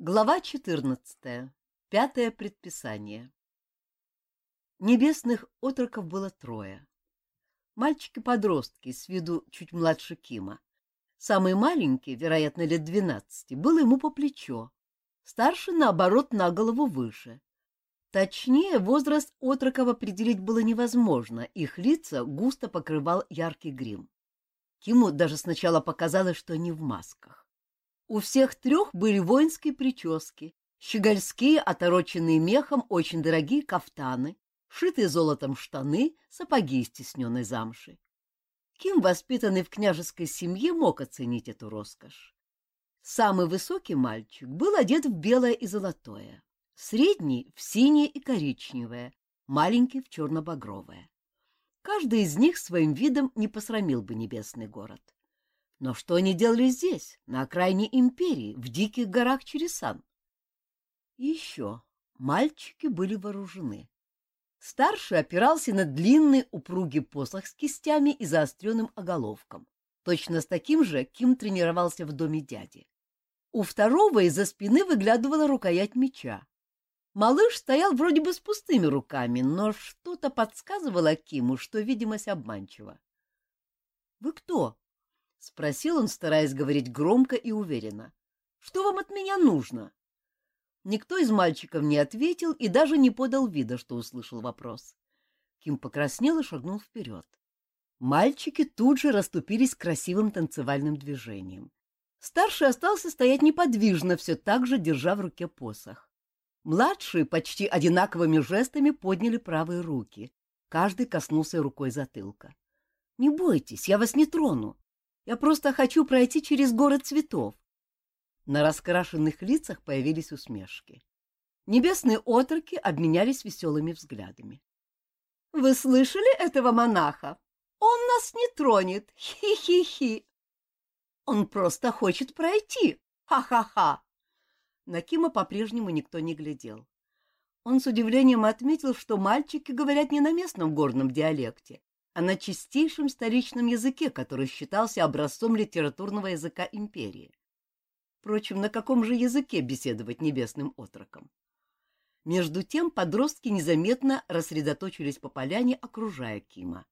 Глава 14. Пятое предписание. Небесных отроков было трое. Мальчики-подростки, с виду чуть младше Кима. Самый маленький, вероятно, лет двенадцати, был ему по плечо. Старший, наоборот, на голову выше. Точнее, возраст отроков определить было невозможно, их лица густо покрывал яркий грим. Киму даже сначала показалось, что они в масках. У всех трех были воинские прически, щегольские, отороченные мехом, очень дорогие кафтаны, шитые золотом штаны, сапоги из тесненной замши. Ким, воспитанный в княжеской семье, мог оценить эту роскошь. Самый высокий мальчик был одет в белое и золотое, средний — в синее и коричневое, маленький — в черно-багровое. Каждый из них своим видом не посрамил бы небесный город. Но что они делали здесь, на окраине империи, в диких горах Чересан? еще мальчики были вооружены. Старший опирался на длинный упругий посох с кистями и заостренным оголовком. Точно с таким же Ким тренировался в доме дяди. У второго из-за спины выглядывала рукоять меча. Малыш стоял вроде бы с пустыми руками, но что-то подсказывало Киму, что видимость обманчива. — Вы кто? — спросил он, стараясь говорить громко и уверенно. — Что вам от меня нужно? Никто из мальчиков не ответил и даже не подал вида, что услышал вопрос. Ким покраснел и шагнул вперед. Мальчики тут же расступились красивым танцевальным движением. Старший остался стоять неподвижно, все так же держа в руке посох. Младшие почти одинаковыми жестами подняли правые руки. Каждый коснулся рукой затылка. — Не бойтесь, я вас не трону. Я просто хочу пройти через город цветов. На раскрашенных лицах появились усмешки. Небесные отроки обменялись веселыми взглядами. — Вы слышали этого монаха? Он нас не тронет. Хи-хи-хи. Он просто хочет пройти. Ха-ха-ха. На Кима по-прежнему никто не глядел. Он с удивлением отметил, что мальчики говорят не на местном горном диалекте, а на чистейшем столичном языке, который считался образцом литературного языка империи. Впрочем, на каком же языке беседовать небесным отроком? Между тем подростки незаметно рассредоточились по поляне, окружая Кима.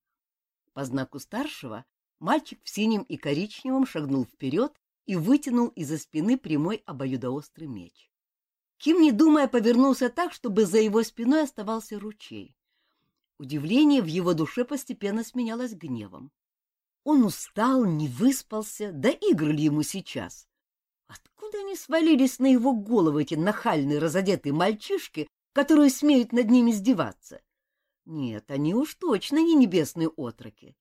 По знаку старшего мальчик в синем и коричневом шагнул вперед и вытянул из-за спины прямой обоюдоострый меч. Ким, не думая, повернулся так, чтобы за его спиной оставался ручей. Удивление в его душе постепенно сменялось гневом. Он устал, не выспался, да игр ли ему сейчас? Откуда они свалились на его голову, эти нахальные разодетые мальчишки, которые смеют над ним издеваться? Нет, они уж точно не небесные отроки.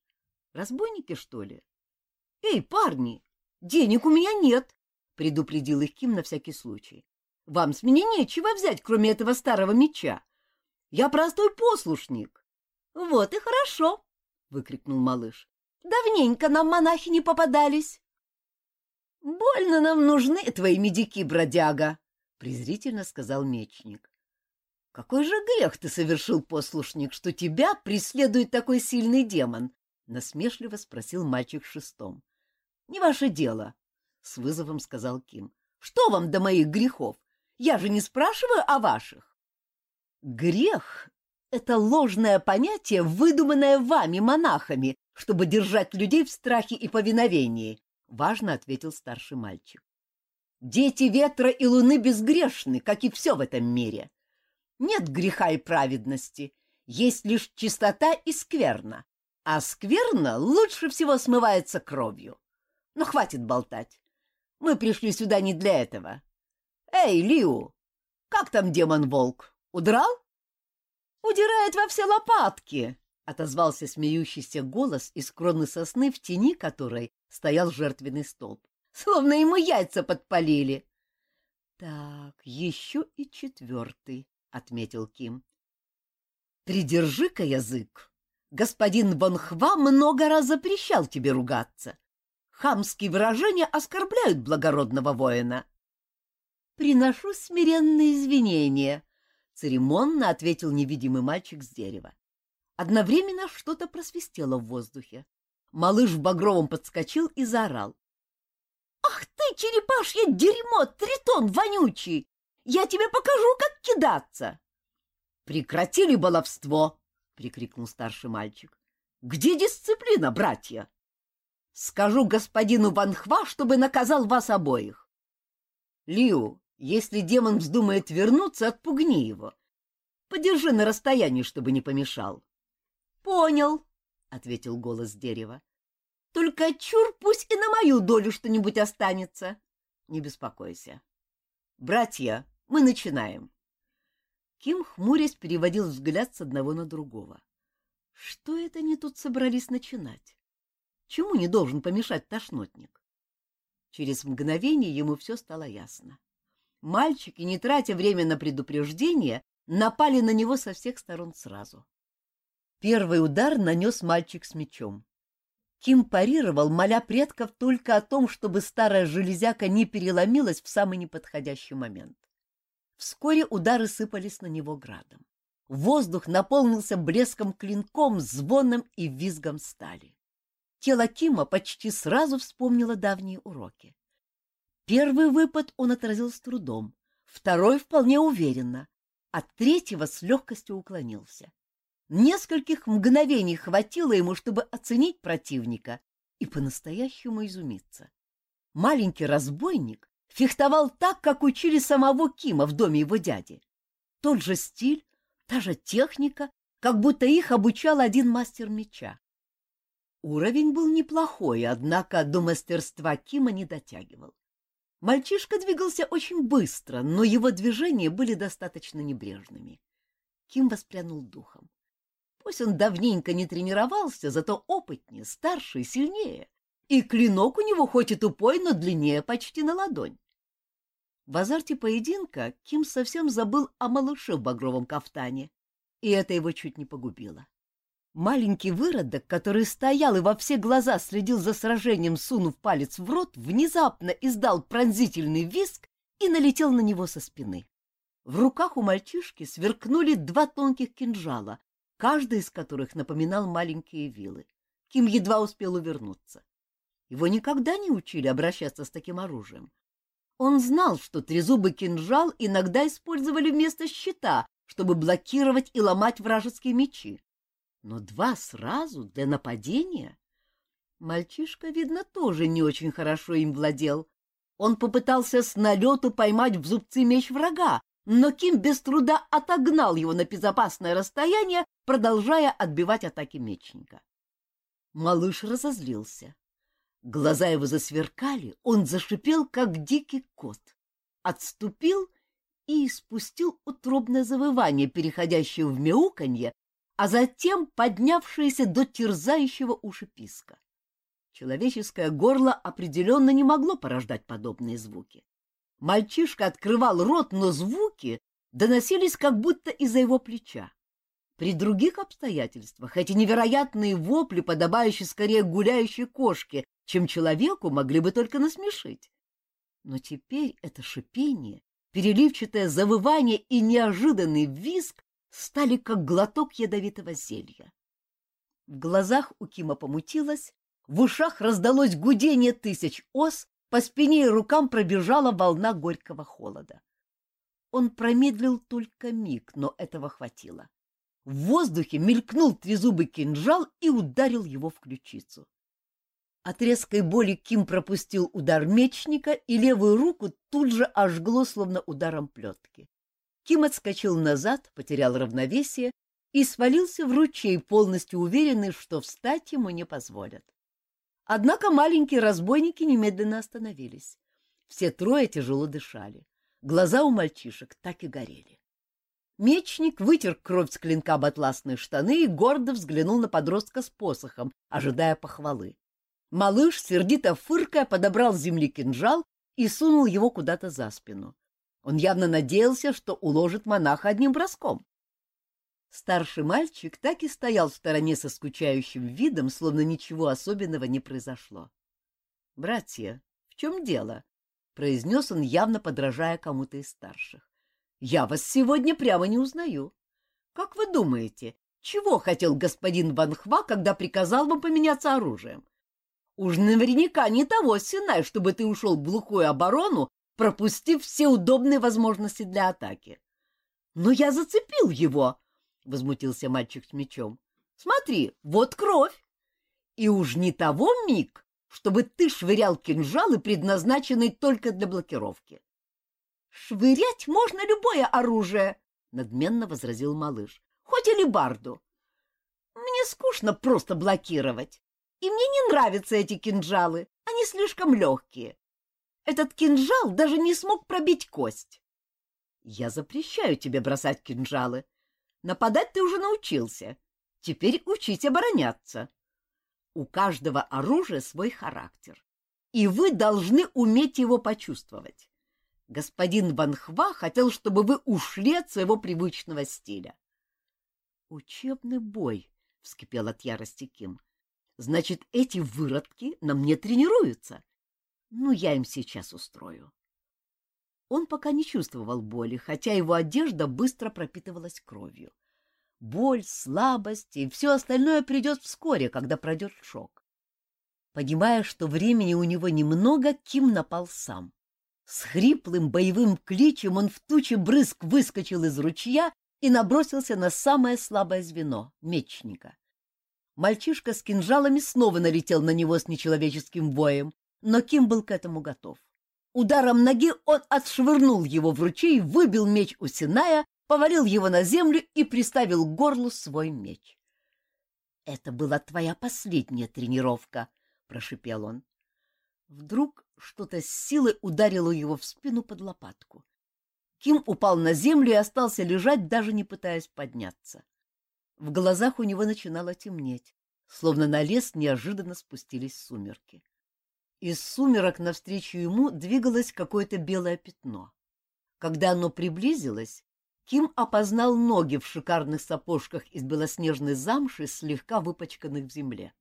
Разбойники, что ли? — Эй, парни, денег у меня нет, — предупредил их Ким на всякий случай. — Вам с меня нечего взять, кроме этого старого меча. Я простой послушник. — Вот и хорошо, — выкрикнул малыш. — Давненько нам монахи не попадались. — Больно нам нужны твои медики, бродяга, — презрительно сказал мечник. — Какой же грех ты совершил, послушник, что тебя преследует такой сильный демон? — насмешливо спросил мальчик шестом. — Не ваше дело, — с вызовом сказал Ким. — Что вам до моих грехов? Я же не спрашиваю о ваших. — Грех это ложное понятие, выдуманное вами, монахами, чтобы держать людей в страхе и повиновении, — важно ответил старший мальчик. Дети ветра и луны безгрешны, как и все в этом мире. Нет греха и праведности, есть лишь чистота и скверна, а скверна лучше всего смывается кровью. Но хватит болтать. Мы пришли сюда не для этого. Эй, Лиу, как там демон-волк? Удрал? Удирает во все лопатки!» — отозвался смеющийся голос из кроны сосны, в тени которой стоял жертвенный столб. «Словно ему яйца подпалили!» «Так, еще и четвертый», — отметил Ким. «Придержи-ка язык. Господин Вонхва много раз запрещал тебе ругаться. Хамские выражения оскорбляют благородного воина». «Приношу смиренные извинения», Церемонно ответил невидимый мальчик с дерева. Одновременно что-то просвистело в воздухе. Малыш в багровом подскочил и заорал. — Ах ты, черепашье дерьмо, тритон вонючий! Я тебе покажу, как кидаться!» «Прекратили баловство!» — прикрикнул старший мальчик. «Где дисциплина, братья?» «Скажу господину Ванхва, чтобы наказал вас обоих. Лиу, если демон вздумает вернуться, отпугни его. Подержи на расстоянии, чтобы не помешал». «Понял», — ответил голос дерева. «Только чур, пусть и на мою долю что-нибудь останется. Не беспокойся. Братья, мы начинаем». Ким, хмурясь, переводил взгляд с одного на другого. Что это они тут собрались начинать? Чему не должен помешать тошнотник? Через мгновение ему все стало ясно. Мальчики, не тратя время на предупреждение, напали на него со всех сторон сразу. Первый удар нанес мальчик с мечом. Ким парировал, моля предков только о том, чтобы старая железяка не переломилась в самый неподходящий момент. Вскоре удары сыпались на него градом. Воздух наполнился блеском клинком, звоном и визгом стали. Тело Кима почти сразу вспомнило давние уроки. Первый выпад он отразил с трудом, второй вполне уверенно, а третьего с легкостью уклонился. Нескольких мгновений хватило ему, чтобы оценить противника и по-настоящему изумиться. Маленький разбойник фехтовал так, как учили самого Кима в доме его дяди. Тот же стиль, та же техника, как будто их обучал один мастер меча. Уровень был неплохой, однако до мастерства Кима не дотягивал. Мальчишка двигался очень быстро, но его движения были достаточно небрежными. Ким воспрянул духом. Пусть он давненько не тренировался, зато опытнее, старше и сильнее. И клинок у него хоть и тупой, но длиннее почти на ладонь. В азарте поединка Ким совсем забыл о малыше в багровом кафтане, и это его чуть не погубило. Маленький выродок, который стоял и во все глаза следил за сражением, сунув палец в рот, внезапно издал пронзительный визг и налетел на него со спины. В руках у мальчишки сверкнули два тонких кинжала, каждый из которых напоминал маленькие вилы. Ким едва успел увернуться. Его никогда не учили обращаться с таким оружием. Он знал, что трезубый кинжал иногда использовали вместо щита, чтобы блокировать и ломать вражеские мечи. Но два сразу для нападения? Мальчишка, видно, тоже не очень хорошо им владел. Он попытался с налету поймать в зубцы меч врага, но Ким без труда отогнал его на безопасное расстояние, продолжая отбивать атаки мечника. Малыш разозлился. Глаза его засверкали, он зашипел, как дикий кот. Отступил и испустил утробное завывание, переходящее в мяуканье, а затем поднявшееся до терзающего уши писка. Человеческое горло определенно не могло порождать подобные звуки. Мальчишка открывал рот, но звуки доносились как будто из-за его плеча. При других обстоятельствах эти невероятные вопли, подобающие скорее гуляющей кошке, чем человеку, могли бы только насмешить. Но теперь это шипение, переливчатое завывание и неожиданный визг стали как глоток ядовитого зелья. В глазах у Кима помутилось, в ушах раздалось гудение тысяч ос, по спине и рукам пробежала волна горького холода. Он промедлил только миг, но этого хватило. В воздухе мелькнул трезубый кинжал и ударил его в ключицу. От резкой боли Ким пропустил удар мечника, и левую руку тут же ожгло, словно ударом плетки. Ким отскочил назад, потерял равновесие и свалился в ручей, полностью уверенный, что встать ему не позволят. Однако маленькие разбойники немедленно остановились. Все трое тяжело дышали. Глаза у мальчишек так и горели. Мечник вытер кровь с клинка об штаны и гордо взглянул на подростка с посохом, ожидая похвалы. Малыш, сердито фыркая, подобрал с земли кинжал и сунул его куда-то за спину. Он явно надеялся, что уложит монаха одним броском. Старший мальчик так и стоял в стороне со скучающим видом, словно ничего особенного не произошло. — Братья, в чем дело? — произнес он, явно подражая кому-то из старших. — Я вас сегодня прямо не узнаю. Как вы думаете, чего хотел господин Ван Хва, когда приказал вам поменяться оружием? Уж наверняка не того Синай, чтобы ты ушел в глухую оборону, пропустив все удобные возможности для атаки. — Но я зацепил его, — возмутился мальчик с мечом. — Смотри, вот кровь. И уж не того миг, чтобы ты швырял кинжалы, предназначенные только для блокировки. — Швырять можно любое оружие, — надменно возразил малыш, — хоть и лебарду. Мне скучно просто блокировать. И мне не нравятся эти кинжалы, они слишком легкие. Этот кинжал даже не смог пробить кость. Я запрещаю тебе бросать кинжалы. Нападать ты уже научился. Теперь учись обороняться. У каждого оружия свой характер, и вы должны уметь его почувствовать. Господин Ванхва хотел, чтобы вы ушли от своего привычного стиля. Учебный бой, — вскипел от ярости Ким. Значит, эти выродки на мне тренируются. Ну, я им сейчас устрою. Он пока не чувствовал боли, хотя его одежда быстро пропитывалась кровью. Боль, слабость и все остальное придет вскоре, когда пройдет шок. Понимая, что времени у него немного, Ким напал сам. С хриплым боевым кличем он в туче брызг выскочил из ручья и набросился на самое слабое звено — мечника. Мальчишка с кинжалами снова налетел на него с нечеловеческим воем, но Ким был к этому готов. Ударом ноги он отшвырнул его в ручей, выбил меч у Синая, повалил его на землю и приставил к горлу свой меч. — Это была твоя последняя тренировка, — прошипел он. Вдруг что-то с силой ударило его в спину под лопатку. Ким упал на землю и остался лежать, даже не пытаясь подняться. В глазах у него начинало темнеть, словно на лес неожиданно спустились сумерки. Из сумерок навстречу ему двигалось какое-то белое пятно. Когда оно приблизилось, Ким опознал ноги в шикарных сапожках из белоснежной замши, слегка выпачканных в земле.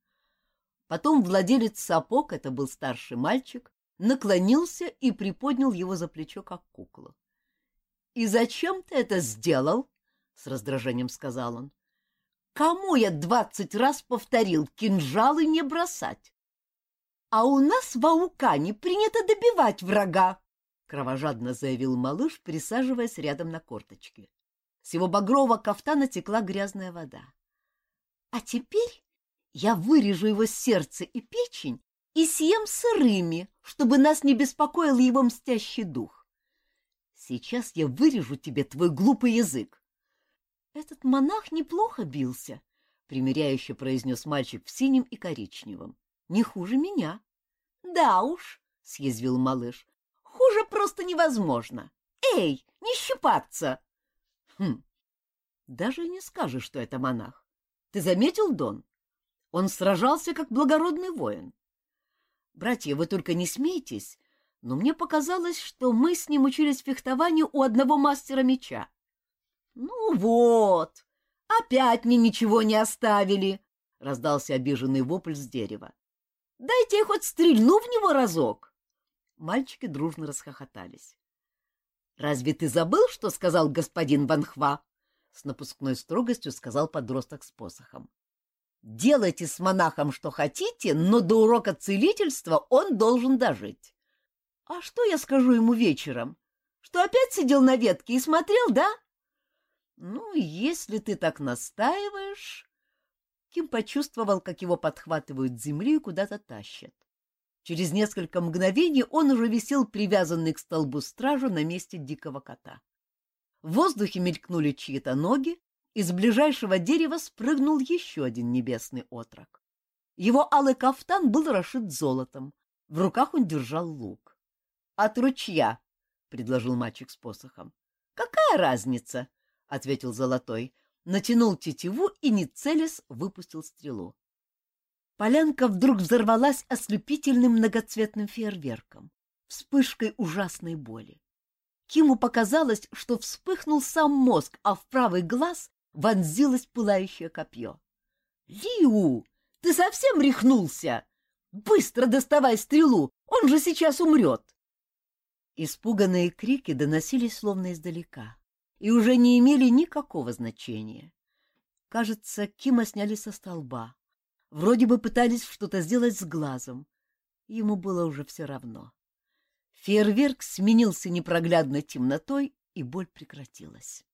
Потом владелец сапог, это был старший мальчик, наклонился и приподнял его за плечо, как куклу. — И зачем ты это сделал? — с раздражением сказал он. Кому я двадцать раз повторил кинжалы не бросать? А у нас в Аукане принято добивать врага, кровожадно заявил малыш, присаживаясь рядом на корточке. С его багрового кафтана текла грязная вода. А теперь я вырежу его сердце и печень и съем сырыми, чтобы нас не беспокоил его мстящий дух. Сейчас я вырежу тебе твой глупый язык. Этот монах неплохо бился, — примиряюще произнес мальчик в синем и коричневом. — Не хуже меня. — Да уж, — съязвил малыш, — хуже просто невозможно. Эй, не щипаться! — Хм, даже не скажешь, что это монах. Ты заметил, Дон? Он сражался как благородный воин. Братья, вы только не смейтесь, но мне показалось, что мы с ним учились фехтованию у одного мастера меча. «Ну вот, опять мне ничего не оставили!» — раздался обиженный вопль с дерева. «Дайте я хоть стрельну в него разок!» Мальчики дружно расхохотались. «Разве ты забыл, что сказал господин Ванхва?» — с напускной строгостью сказал подросток с посохом. «Делайте с монахом что хотите, но до урока целительства он должен дожить». «А что я скажу ему вечером? Что опять сидел на ветке и смотрел, да?» Ну, если ты так настаиваешь... Ким почувствовал, как его подхватывают с земли и куда-то тащат. Через несколько мгновений он уже висел привязанный к столбу стражу на месте дикого кота. В воздухе мелькнули чьи-то ноги, из ближайшего дерева спрыгнул еще один небесный отрок. Его алый кафтан был расшит золотом, в руках он держал лук. — От ручья, — предложил мальчик с посохом. — Какая разница? — ответил Золотой, натянул тетиву и, не целясь, выпустил стрелу. Полянка вдруг взорвалась ослепительным многоцветным фейерверком, вспышкой ужасной боли. Киму показалось, что вспыхнул сам мозг, а в правый глаз вонзилось пылающее копье. — Лиу, ты совсем рехнулся? Быстро доставай стрелу, он же сейчас умрет! Испуганные крики доносились словно издалека и уже не имели никакого значения. Кажется, Кима сняли со столба. Вроде бы пытались что-то сделать с глазом. Ему было уже все равно. Фейерверк сменился непроглядной темнотой, и боль прекратилась.